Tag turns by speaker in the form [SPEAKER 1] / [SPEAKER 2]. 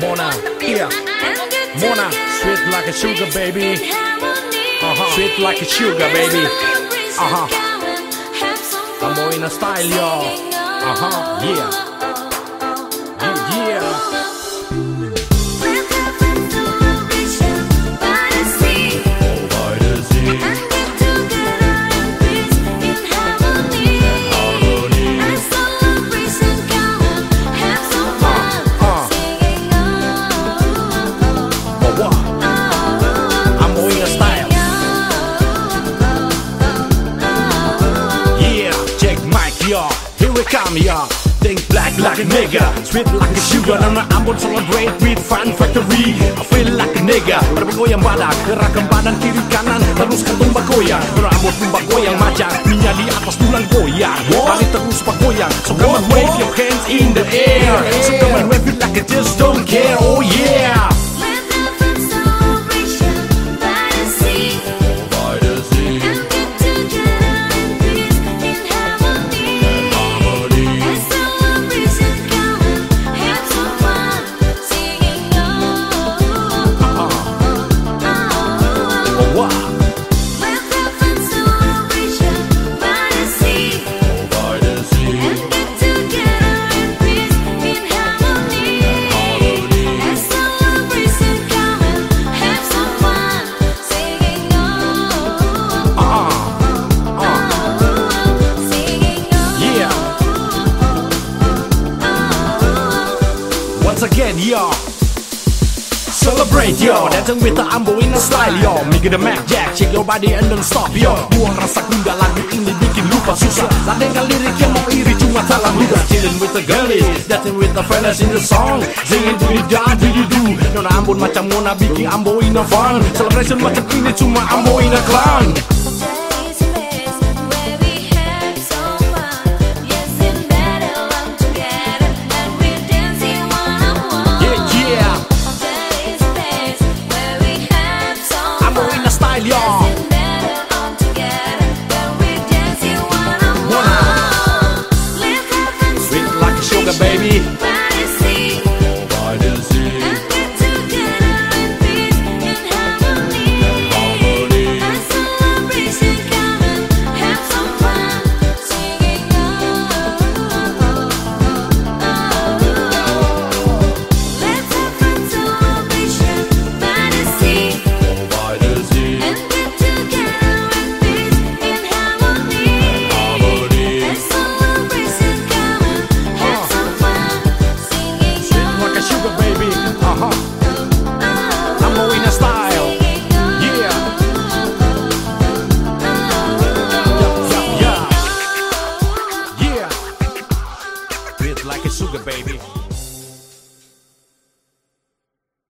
[SPEAKER 1] Mona, yeah. Mona, sweet like a sugar baby. Uh-huh. Sweet like a sugar baby. Uh-huh. I'm more in a style, y'all. Uh-huh, yeah. Here. Think black like a nigga Sweet like a sugar. Nana Ambon celebrate with Fun Factory. I feel like a nigga Bergoyang badan Gerakkan badan kiri kanan. Terus ketumbak goyang Ambon tumbak goyang macam Minyak di atas tulang goyang. Kali terus pak goyang So come on wave your hands in the air. So yo Celebrate yo. Datang with the ambo in a style yo. Make the Mac Jack Shake your body and don't stop yo. Buang rasa gundah lagu ini bikin lupa susah. Ladengkan lirik yang mau iri cuma salah mudah Chillin' with the girlies Dancing with the fellas in the song. Singing do you da do you do. Nona ambon macam Mona bikin ambo in a fun. Celebration macam ini cuma ambo in a clown Australia sugar, baby.